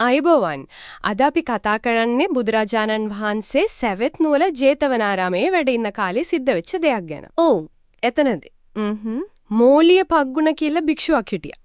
අයිබෝවන් අද අපි කතා කරන්නේ බුදුරජාණන් වහන්සේ සැවෙත් නුවර ජේතවනාරාමයේ වැඩ ඉන්න කාලේ සිද්ධ වෙච්ච දෙයක් ගැන. ඔව් එතනදී. හ්ම් මෝලිය පග්ගුණ කියලා භික්ෂුවක් හිටියා.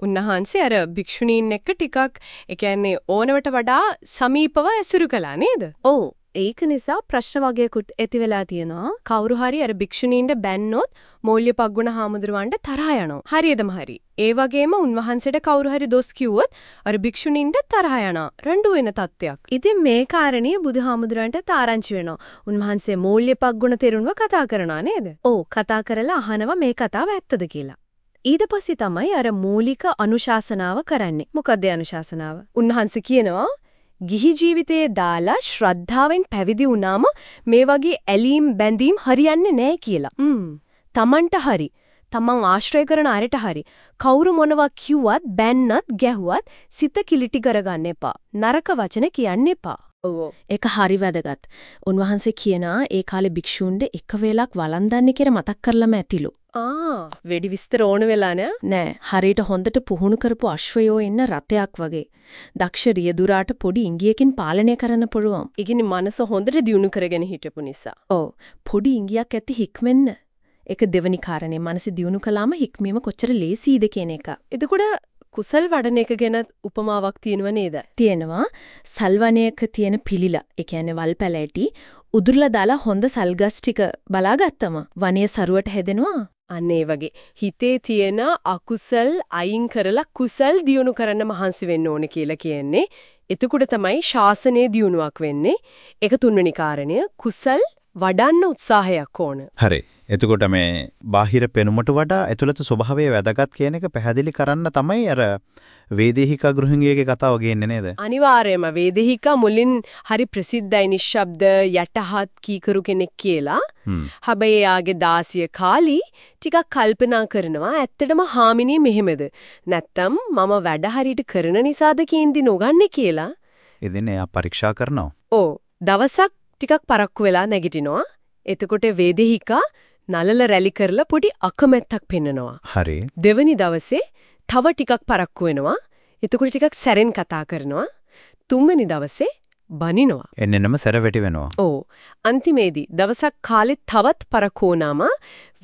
උන්වහන්සේ අර භික්ෂුණීන් එක්ක ටිකක් ඒ කියන්නේ ඕනවට වඩා සමීපව ඇසුරු කළා නේද? ඔව් ඒක නිසා ප්‍රශ්න වගේකුත් ඇති වෙලා තියෙනවා. කවුරු හරි අර භික්ෂුණීන්ට බැන්නොත් මෝල්‍ය පග්ගුණ හාමුදුරුවන්ට තරහ යනවා. හරියදම හරි. ඒ වගේම උන්වහන්සේට කවුරු හරි දොස් කිව්වොත් අර භික්ෂුණීන්ට තරහ යනවා. රණ්ඩු වෙන තත්ත්වයක්. ඉතින් මේ කාරණේ බුදුහාමුදුරන්ට තාරංචි වෙනවා. උන්වහන්සේ මූල්‍යපක් ගුණ තෙරුණව කතා කරනවා නේද? ඔව් කතා කරලා අහනවා මේ කතාව ඇත්තද කියලා. ඊට පස්සේ තමයි අර මූලික අනුශාසනාව කරන්නේ. මොකක්ද අනුශාසනාව? උන්වහන්සේ කියනවා ගිහි ජීවිතයේ දාලා ශ්‍රද්ධාවෙන් පැවිදි වුණාම මේ වගේ ඇලීම් බැඳීම් හරියන්නේ නැහැ කියලා. තමන්ට හරි තමන් ආශ්‍රය කරන අරට හරි කවුරු මොනවා කිව්වත් බැන්නත් ගැහුවත් සිත කිලිටි කරගන්න එපා. නරක වචන කියන්න එපා. ඔව් ඒක හරි වැදගත්. උන්වහන්සේ කියනා ඒ කාලේ භික්ෂූන්ට එක වේලක් වළඳන්නේ කියලා මතක් කරලම ඇතිලු. ආ වෙඩි විස්තර ඕන වෙලා නෑ. නෑ හරියට හොඳට පුහුණු කරපු අශ්වයෝ ඉන්න රතයක් වගේ. දක්ෂ රියදුරාට පොඩි ඉංගියකින් පාලනය කරන්න පුළුවන්. කියන්නේ මනස හොඳට දියුණු කරගෙන හිටපු නිසා. ඔව් පොඩි ඉංගියක් ඇති හික්මෙන්න. ඒක දෙවනි කාරණේ මනස දියුණු කළාම හික්මීම කොච්චර ලේසියිද කියන එක. එතකොට කුසල් වඩන එක ගැන උපමාවක් තියෙනව නේද? තියෙනවා සල්වනයක තියෙන පිළිලා. ඒ කියන්නේ වල් පැලෑටි උදුරලා දාලා හොඳ සල්ගස් ටික බලාගත්තම වනයේ සරුවට හැදෙනවා. අන්න ඒ වගේ හිතේ තියෙන අකුසල් අයින් කරලා කුසල් දියුණු කරන්න මහන්සි වෙන්න ඕනේ කියලා කියන්නේ. එතකොට තමයි ශාසනයේ දියුණුවක් වෙන්නේ. ඒක තුන්වෙනි කාරණය කුසල් වඩන්න උත්සාහයක් ඕන. හරි. එතකොට මේ බාහිර පෙනුමට වඩා ඇතුළත ස්වභාවය වැදගත් කියන එක පැහැදිලි කරන්න තමයි අර වේදේහිකා ගෘහිණියගේ කතාව ගේන්නේ නේද? අනිවාර්යයෙන්ම වේදේහිකා මුලින් හරි ප්‍රසිද්ධයි නිශ්ශබ්ද යටහත් කීකරු කෙනෙක් කියලා. හැබැයි යාගේ දාසිය කාලි ටිකක් කල්පනා කරනවා ඇත්තටම හාමිනේ මෙහෙමද? නැත්තම් මම වැඩ හරියට කරන නිසාද කේන්ති නොගන්නේ කියලා. ඉතින් එයා පරීක්ෂා කරනවා. ඔව් දවසක් ටිකක් පරක්කු වෙලා නැගිටිනවා. එතකොට වේදේහිකා නලල රැලි කරලා පොඩි අකමැත්තක් පෙන්නනවා. හරි. දෙවනි දවසේ තව ටිකක් පරක්කු වෙනවා. එතකොට ටිකක් සැරෙන් කතා කරනවා. තුන්වෙනි දවසේ බනිනවා. එන්නෙනම සැර වැටි වෙනවා. ඕ අන්තිමේදී දවසක් කාලෙත් තවත් පරක්කු වුණාම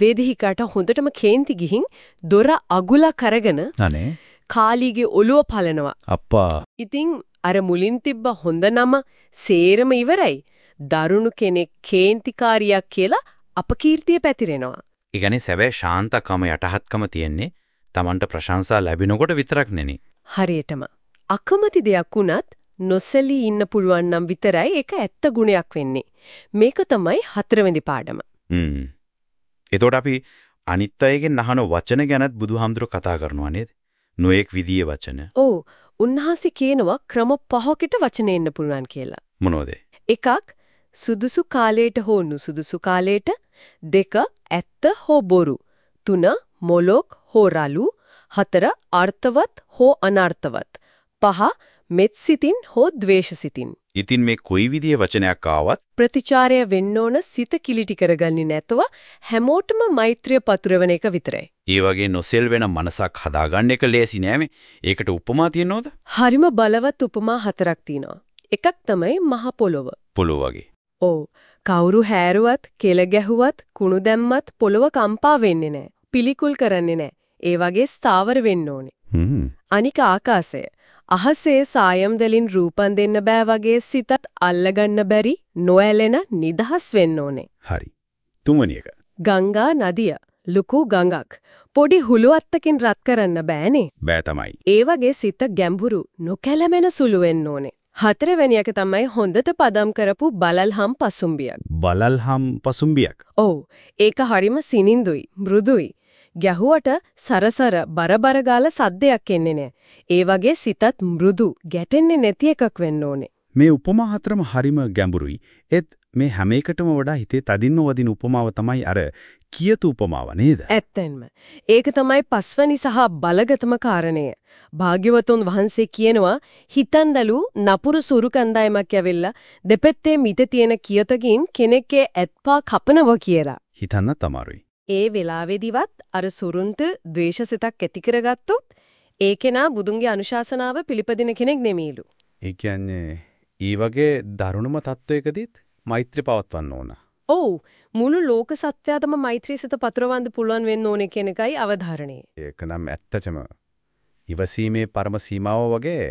වේදිකාට හොඳටම කේන්ති ගිහින් දොර අගුල කරගෙන අනේ කාලීගේ ඔළුව පලනවා. අප්පා ඉතින් අර මුලින් තිබ්බ හොඳ නම සේරම ඉවරයි. දරුණු කෙනෙක් කේන්තිකාරියක් කියලා අපකීර්තිය පැතිරෙනවා. කියන්නේ සැබෑ ශාන්තකම යටහත්කම තියෙන්නේ Tamanට ප්‍රශංසා ලැබෙනකොට විතරක් නෙනි. හරියටම අකමැති දෙයක් වුණත් නොසලී ඉන්න පුළුවන් නම් විතරයි ඒක ඇත්ත ගුණයක් වෙන්නේ. මේක තමයි හතරවෙනි පාඩම. හ්ම්. එතකොට අපි අනිත් අයගෙන් අහන වචන ගැනත් බුදුහාමුදුර කතා කරනවා නේද? නොඑක් විදියේ වචන. ඔව් උන්වහන්සේ කියනවා ක්‍රම පහකට වචන එන්න පුළුවන් කියලා. මොනවද? එකක් සුදුසු කාලයට හෝ නුසුදුසු කාලයට දෙක ඇත්ත හෝ බොරු තුන මොලොක් හෝ රළු හතර අර්ථවත් හෝ අනර්ථවත් පහ මෙත්සිතින් හෝ ද්වේෂසිතින් ඉතින් මේ කොයි විදියේ වචනයක් ආවත් ප්‍රතිචාරය වෙන්න ඕන සිත කිලිටි කරගන්නේ නැතුව හැමෝටම මෛත්‍රිය පතුරවන එක විතරයි. ඒ වගේ නොසෙල් වෙන මනසක් හදාගන්න එක ලේසි නෑමේ. ඒකට උපමා තියනවද? හරිම බලවත් උපමා හතරක් තියෙනවා. එකක් තමයි මහ පොළොව. පොළොව වගේ. ඔව්. කවුරු හැරුවත්, කෙල ගැහුවත්, කුණු දැම්මත් පොළොව කම්පා වෙන්නේ නැහැ. පිළිකුල් කරන්නේ නැහැ. ඒ වගේ ස්ථාවර වෙන්න ඕනේ. අනික ආකාශය. අහසේ සායම් දෙලින් රූපන් දෙන්න බෑ වගේ සිතත් අල්ලගන්න බැරි නොඇලෙන නිදහස් වෙන්න ඕනේ. හරි. තුන්වෙනි එක. ගංගා නදිය ලুকু ගඟක් පොඩි හුලුවත්තකින් රත් කරන්න බෑනේ. බෑ තමයි. ඒ වගේ සිත ගැඹුරු නොකැළමෙන සුළු වෙන්න ඕනේ. හතරවෙනි එක තමයි හොඳට පදම් කරපු බලල්හම් පසුම්බියක්. බලල්හම් පසුම්බියක්. ඔව් ඒක හරිම සිනින්දුයි මෘදුයි. ගැහුවට සරසර බරබර ගාල සද්දයක් එන්නේ නැහැ. ඒ වගේ සිතත් මෘදු ගැටෙන්නේ නැති එකක් වෙන්න ඕනේ. මේ උපමා හතරම හරිම ගැඹුරුයි. ඒත් මේ හැම එකටම වඩා හිතේ තදින්න වදින උපමාව තමයි අර කියතු උපමාව නේද? ඇත්තෙන්ම. ඒක තමයි පස්වනි සහ බලගතම කාරණය. භාග්‍යවතුන් වහන්සේ කියනවා හිතන්දලු නපුරු සුරු කන්දායමක් ඇවිල්ලා දෙපැත්තේ මිට තියෙන කියතකින් කෙනෙක්ගේ ඇත්පා කපනවා කියලා. හිතන්න තමාරුයි. ඒ වෙලාවේදීවත් අර සුරුන්ට ද්වේෂසිතක් ඇති කරගත්තොත් ඒ කෙනා බුදුන්ගේ අනුශාසනාව පිළිපදින කෙනෙක් නෙමෙයිලු. ඒ කියන්නේ ඊ වගේ දරුණුම තත්වයකදීත් මෛත්‍රී පවත්වන්න ඕන. ඔව් මුළු ලෝක සත්‍යයටම මෛත්‍රී සිත පතරවන්න පුළුවන් වෙන්න ඕනේ කියන එකයි අවධාරණය. ඒක නම් ඇත්තටම ඉවසීමේ පරම සීමාව වගේ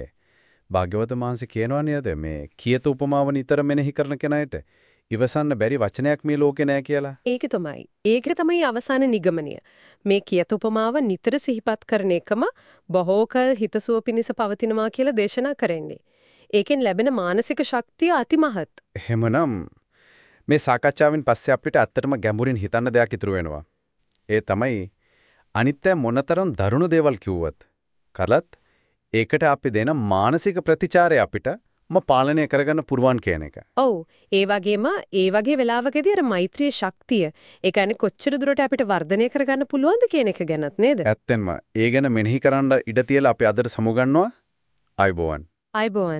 භාග්‍යවත මහන්සි කියනවා නේද මේ කියත උපමාව නිතර මෙනෙහි කරන කෙනාට ඉවසන්න බැරි වචනයක් මේ ලෝකේ නැහැ කියලා. ඒක තමයි. ඒක තමයි අවසාන නිගමනය. මේ කියත උපමාව නිතර සිහිපත් කරන එකම බොහෝ කල හිතසුව පිණිස පවතිනවා කියලා දේශනා කරන්නේ. ඒකෙන් ලැබෙන මානසික ශක්තිය අතිමහත්. එහෙමනම් මේ සාකච්ඡාවෙන් පස්සේ අපිට ඇත්තටම ගැඹුරින් හිතන්න දෙයක් ඉතුරු වෙනවා. ඒ තමයි අනිත්‍ය මොනතරම් දරුණු දේවල් කිව්වත් කලත් ඒකට අපි දෙන මානසික ප්‍රතිචාරය අපිට ම පාලනය කරගන්න පුරුවන් කියන එක. ඔව් ඒ වගේම ඒ වගේ වෙලාවකදී අර මෛත්‍රී ශක්තිය ඒ කියන්නේ කොච්චර දුරට අපිට වර්ධනය කරගන්න පුළුවන්ද කියන එක ගැනත් නේද? ඇත්තෙන්ම ඒ ගැන මෙනෙහි කරන්න ඉඩ තියලා අපි අදට සමුගන්නවා. ආයිබෝවන්. අයබෝවන්